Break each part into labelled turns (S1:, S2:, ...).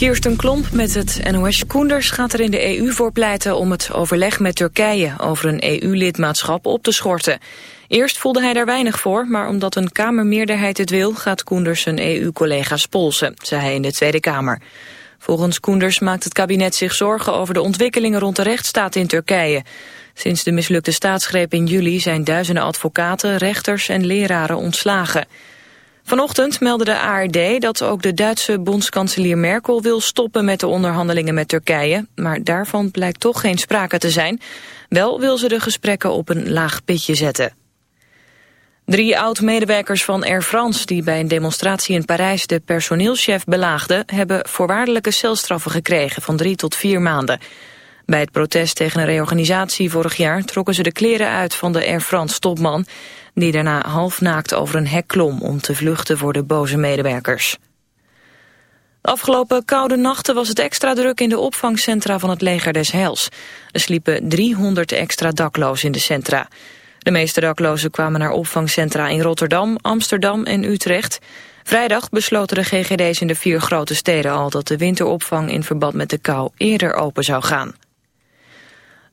S1: Kirsten Klomp met het NOS Koenders gaat er in de EU voor pleiten om het overleg met Turkije over een EU-lidmaatschap op te schorten. Eerst voelde hij daar weinig voor, maar omdat een Kamermeerderheid het wil gaat Koenders zijn EU-collega's polsen, zei hij in de Tweede Kamer. Volgens Koenders maakt het kabinet zich zorgen over de ontwikkelingen rond de rechtsstaat in Turkije. Sinds de mislukte staatsgreep in juli zijn duizenden advocaten, rechters en leraren ontslagen. Vanochtend meldde de ARD dat ook de Duitse bondskanselier Merkel wil stoppen met de onderhandelingen met Turkije, maar daarvan blijkt toch geen sprake te zijn. Wel wil ze de gesprekken op een laag pitje zetten. Drie oud-medewerkers van Air France die bij een demonstratie in Parijs de personeelschef belaagden, hebben voorwaardelijke celstraffen gekregen van drie tot vier maanden. Bij het protest tegen een reorganisatie vorig jaar trokken ze de kleren uit van de Air France topman die daarna halfnaakt over een hek klom om te vluchten voor de boze medewerkers. De afgelopen koude nachten was het extra druk in de opvangcentra van het leger des Heils. Er sliepen 300 extra daklozen in de centra. De meeste daklozen kwamen naar opvangcentra in Rotterdam, Amsterdam en Utrecht. Vrijdag besloten de GGD's in de vier grote steden al dat de winteropvang in verband met de kou eerder open zou gaan.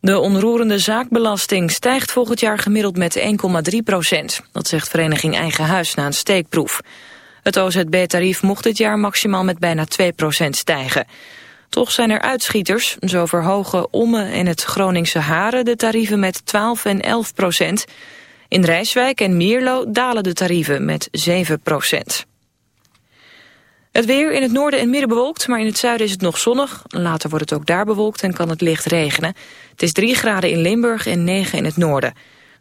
S1: De onroerende zaakbelasting stijgt volgend jaar gemiddeld met 1,3 procent. Dat zegt vereniging Eigen Huis na een steekproef. Het OZB-tarief mocht dit jaar maximaal met bijna 2 procent stijgen. Toch zijn er uitschieters. Zo verhogen Omme en het Groningse Haren de tarieven met 12 en 11 procent. In Rijswijk en Mierlo dalen de tarieven met 7 procent. Het weer in het noorden en midden bewolkt, maar in het zuiden is het nog zonnig. Later wordt het ook daar bewolkt en kan het licht regenen. Het is 3 graden in Limburg en 9 in het noorden.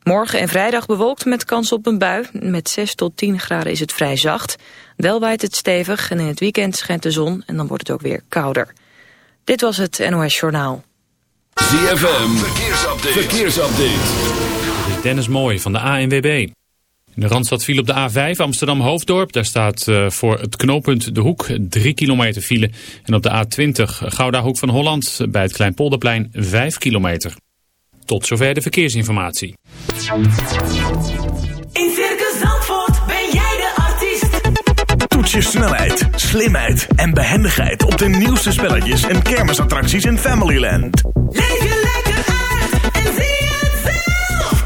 S1: Morgen en vrijdag bewolkt met kans op een bui. Met 6 tot 10 graden is het vrij zacht. Wel waait het stevig en in het weekend schijnt de zon en dan wordt het ook weer kouder. Dit was het NOS Journaal.
S2: ZFM, verkeersupdate. verkeersupdate.
S3: Dit is Dennis Mooij van de ANWB. De Randstad viel op de A5 Amsterdam-Hoofddorp. Daar staat uh, voor het knooppunt De Hoek 3 kilometer file. En op de A20 Gouda Hoek van Holland bij het Kleinpolderplein 5 kilometer. Tot zover de verkeersinformatie.
S4: In Circus Zandvoort ben jij de artiest.
S5: Toets je snelheid, slimheid en behendigheid op de nieuwste spelletjes en kermisattracties in Familyland.
S4: Leef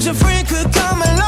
S6: But your friend could come along.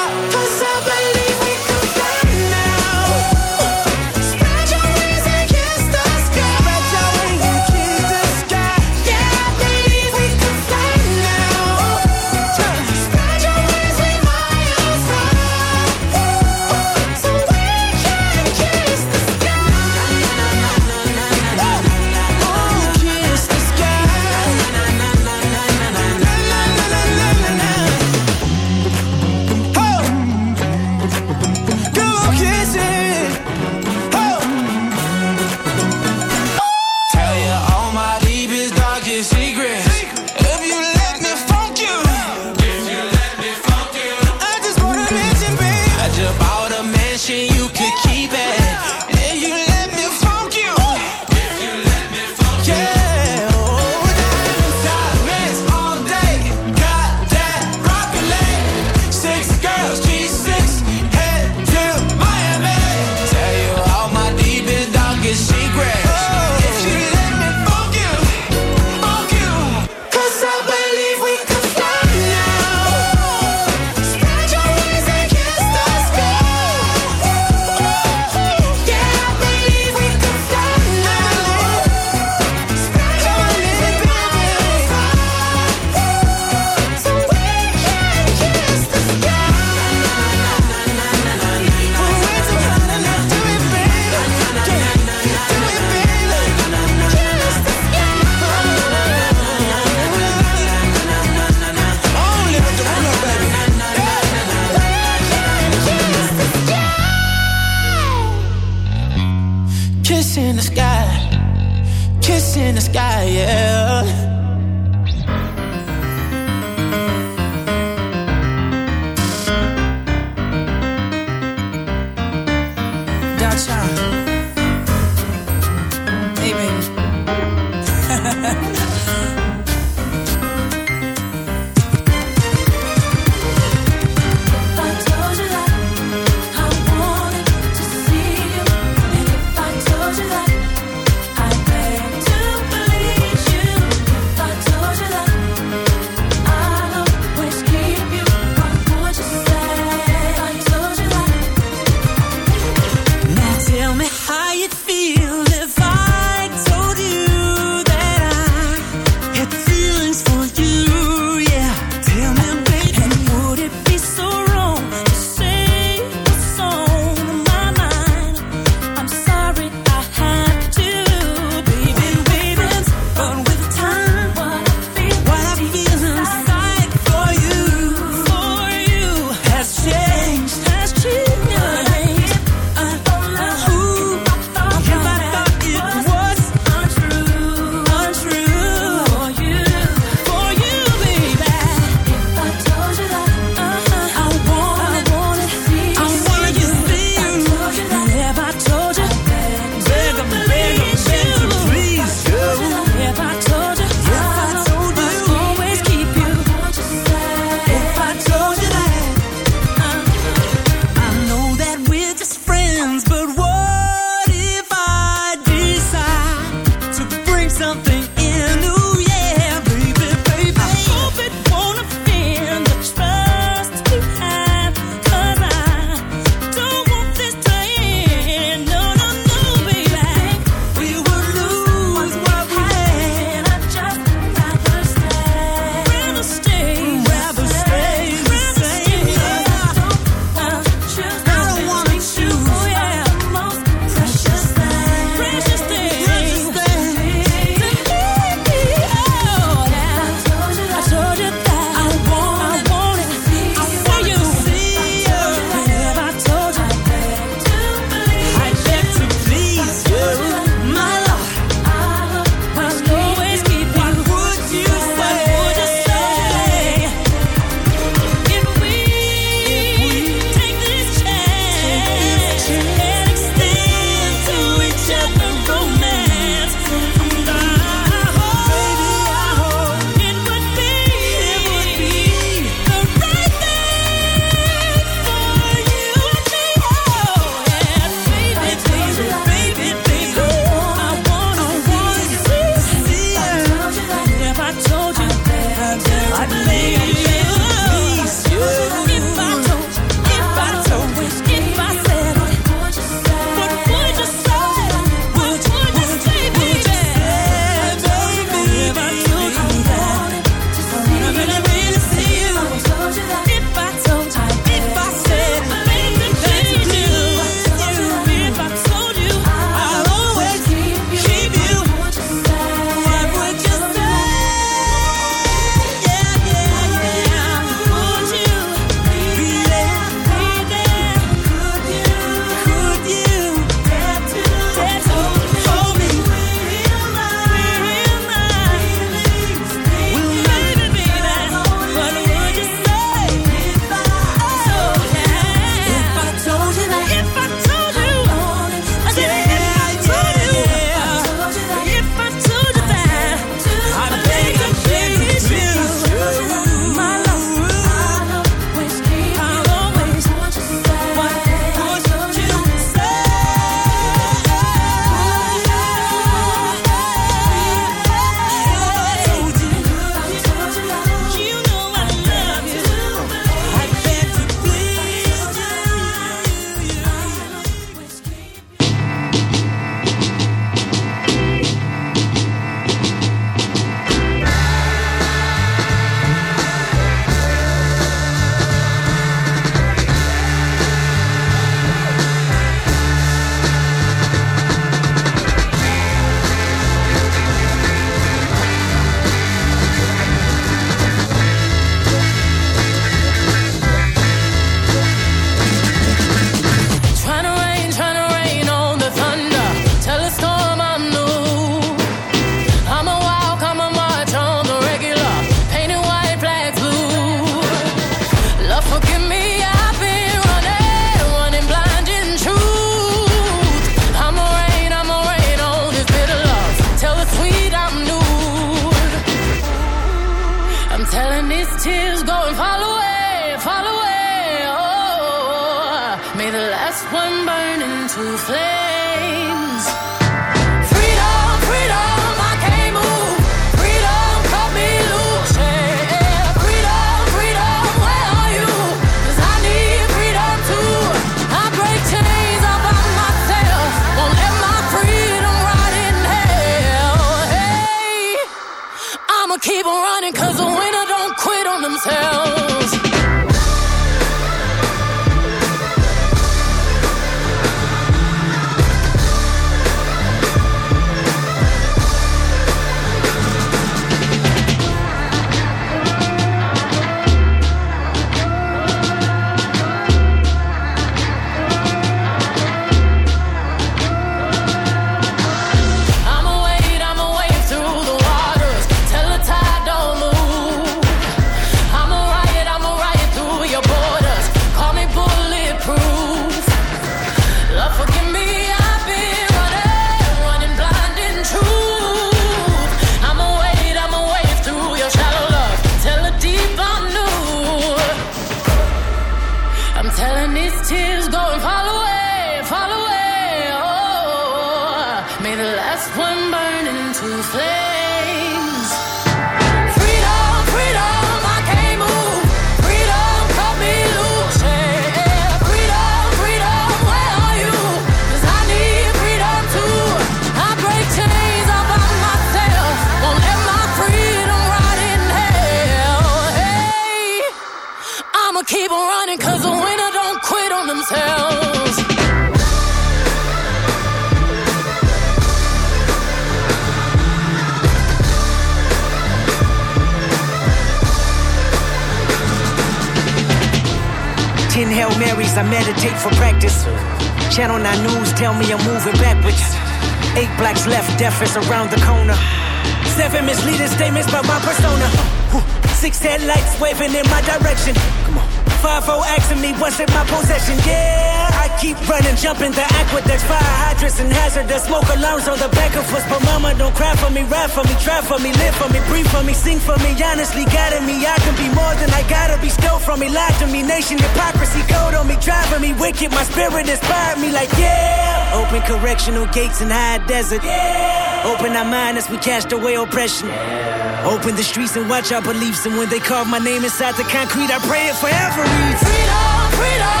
S7: honestly guiding me. I can be more than I gotta be. Stole from me, lied to me. Nation hypocrisy, code on me, driving me wicked. My spirit inspired me, like yeah. Open correctional gates in high desert. Yeah. Open our mind as we cast away oppression. Yeah. Open the streets and watch our beliefs. And when they carve my name inside the concrete, I pray it forever.
S8: Freedom, freedom.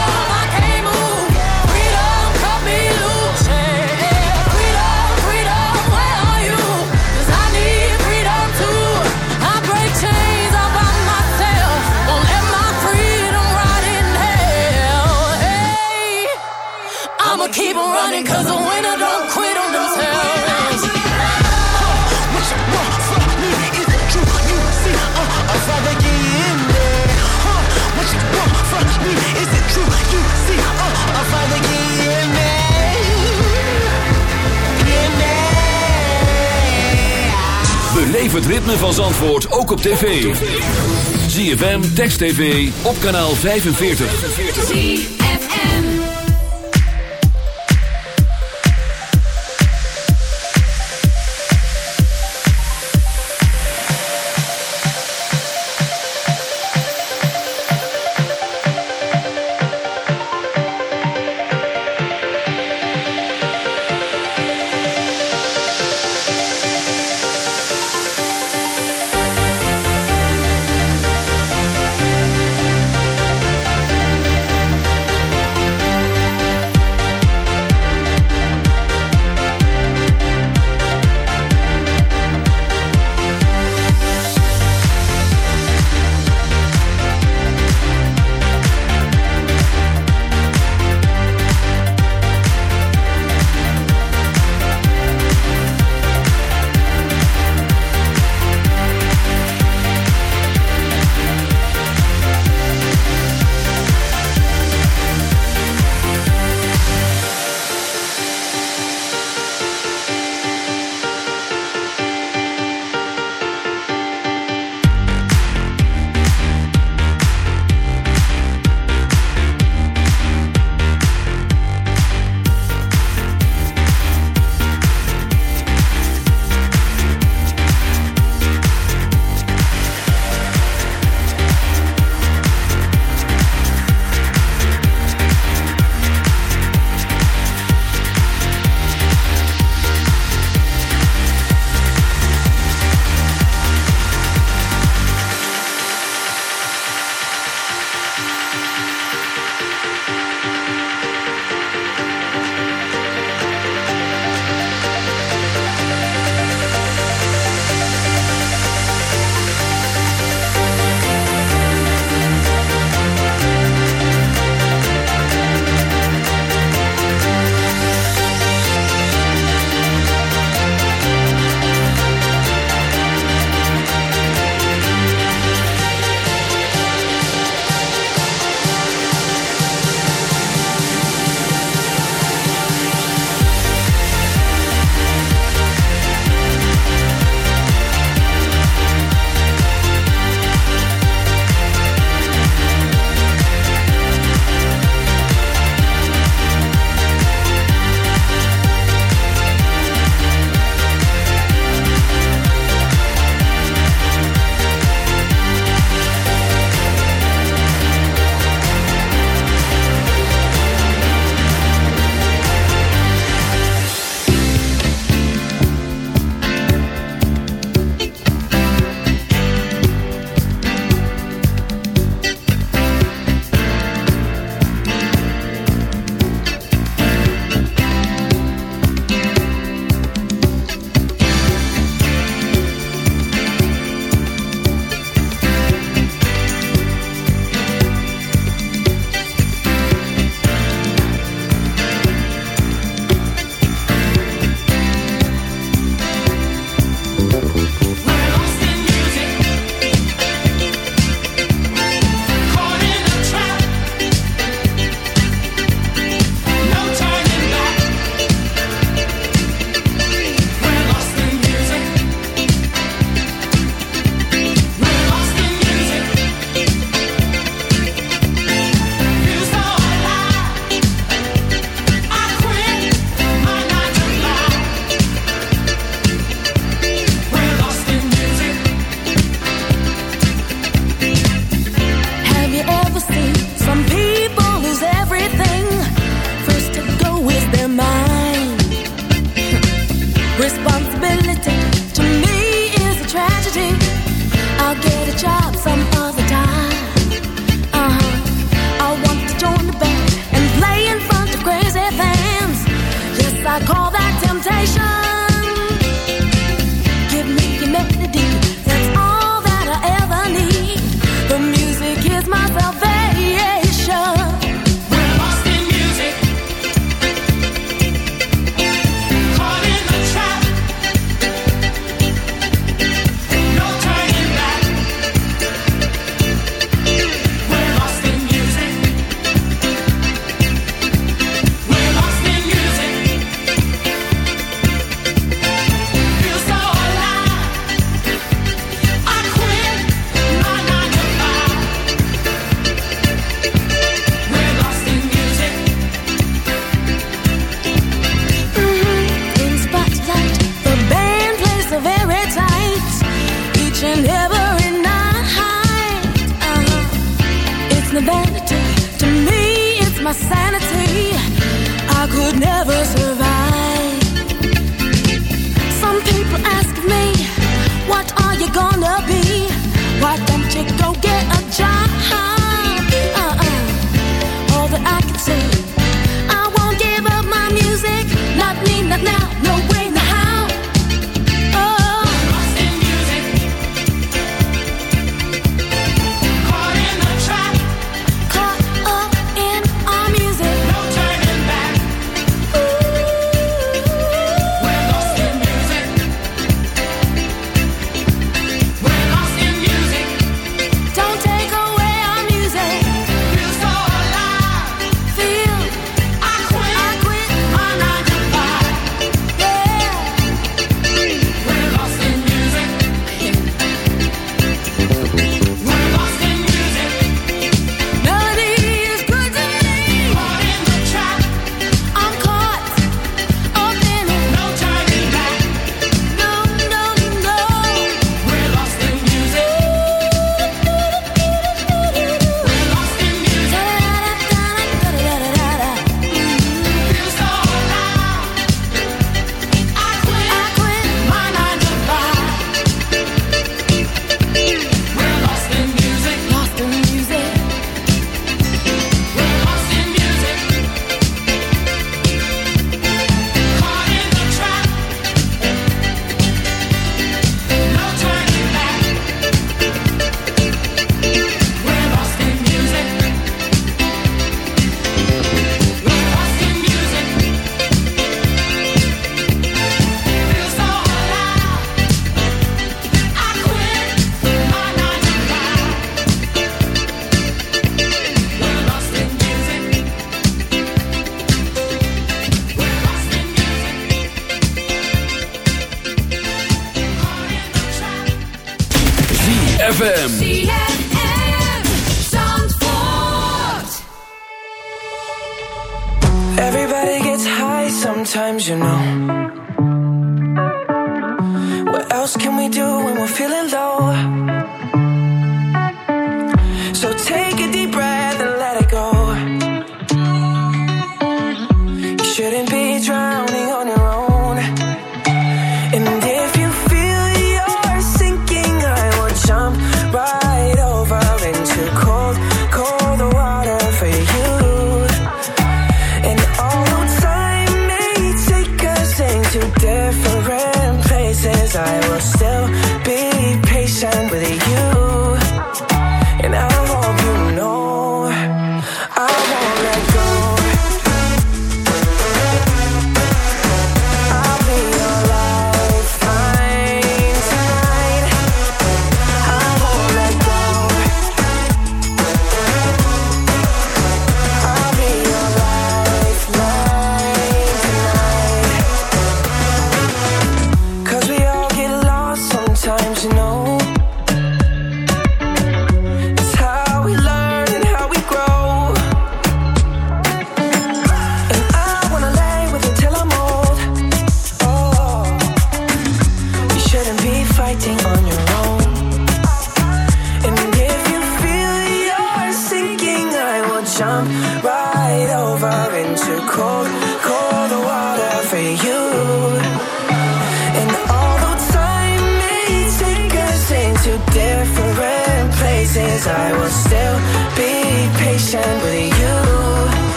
S8: keep cause winner don't quit on
S9: Is it true? Me? Is it true?
S2: Het ritme van Zandvoort ook op tv. ZFM, Text TV, op kanaal 45.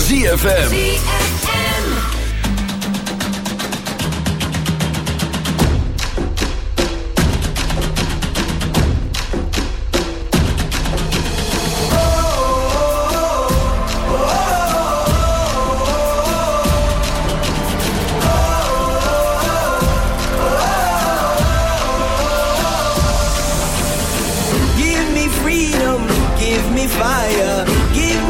S2: ZFM.
S10: Give me
S9: fire, give me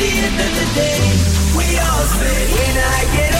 S9: the end of the day, we all spend. When I get up.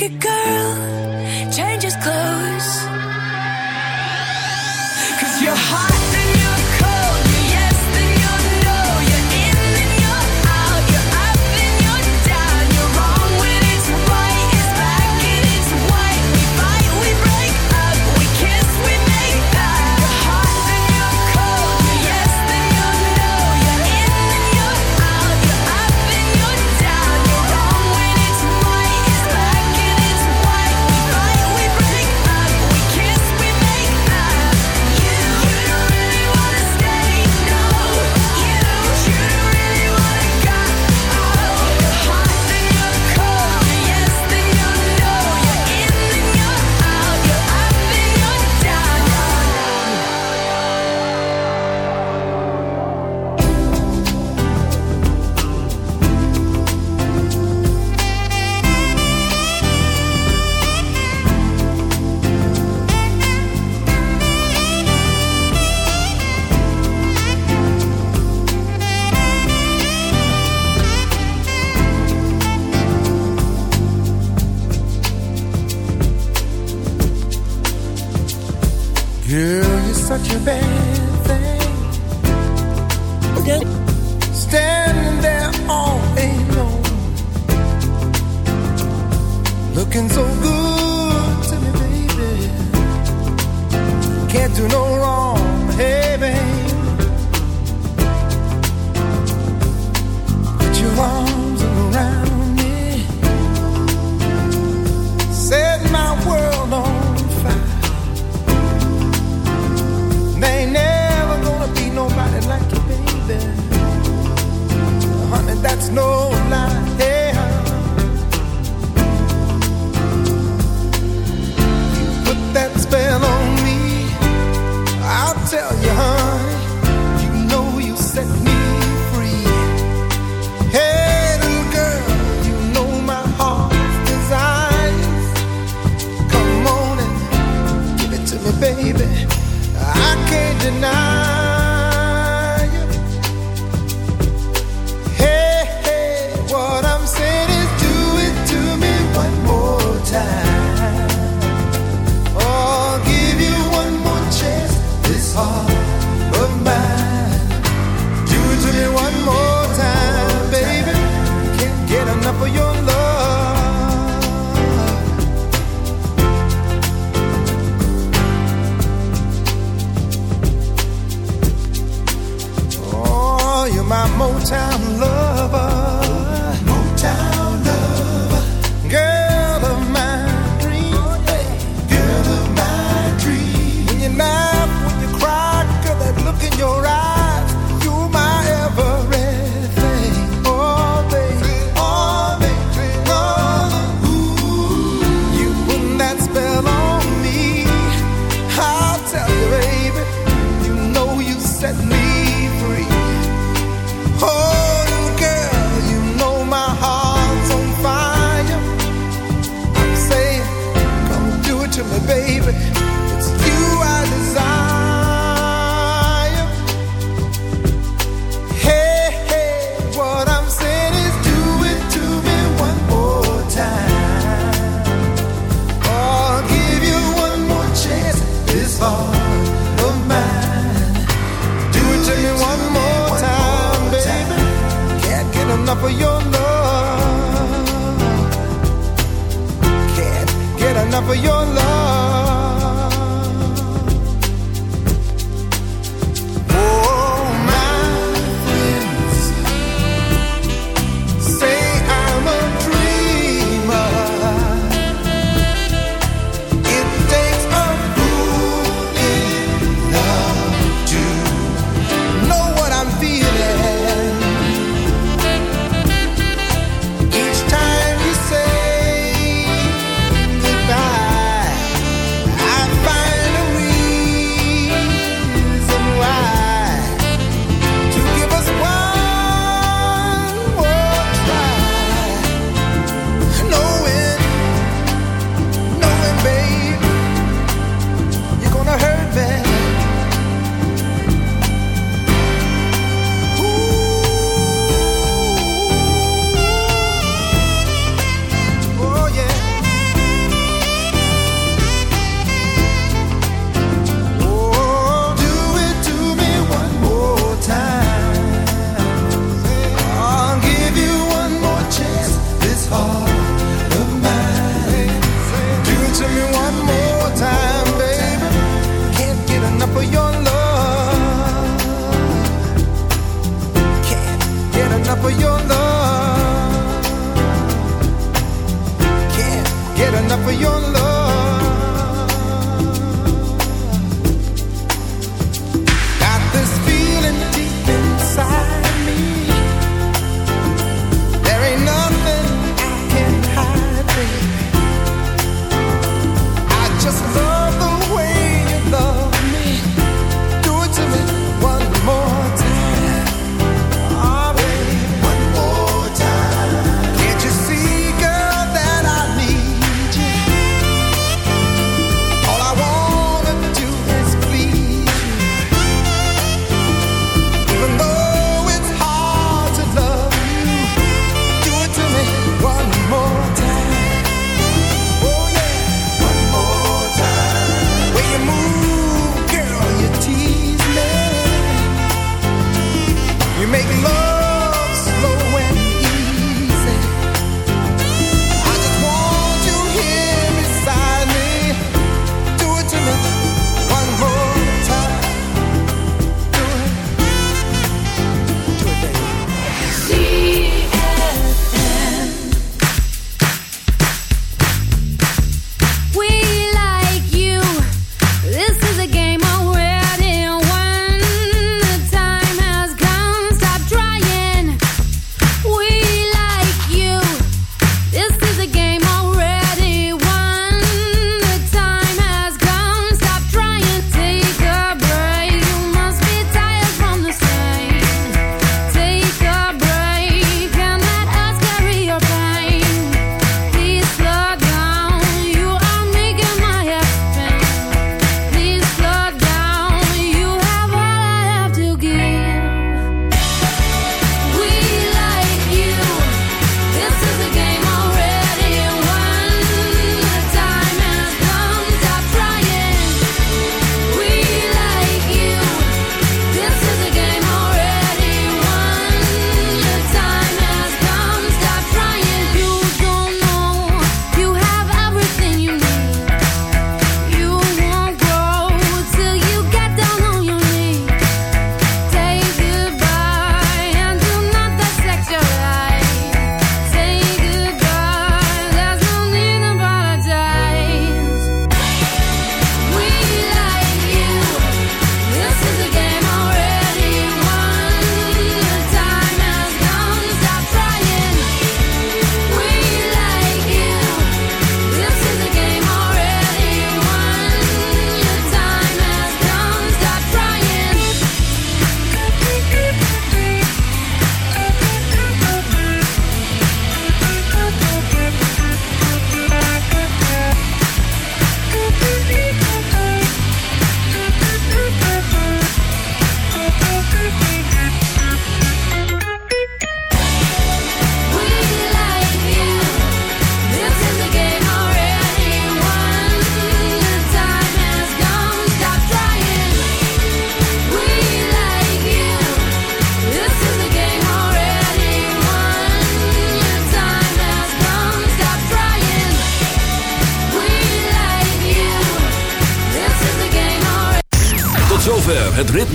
S4: Naked girl changes clothes. Cause you're hot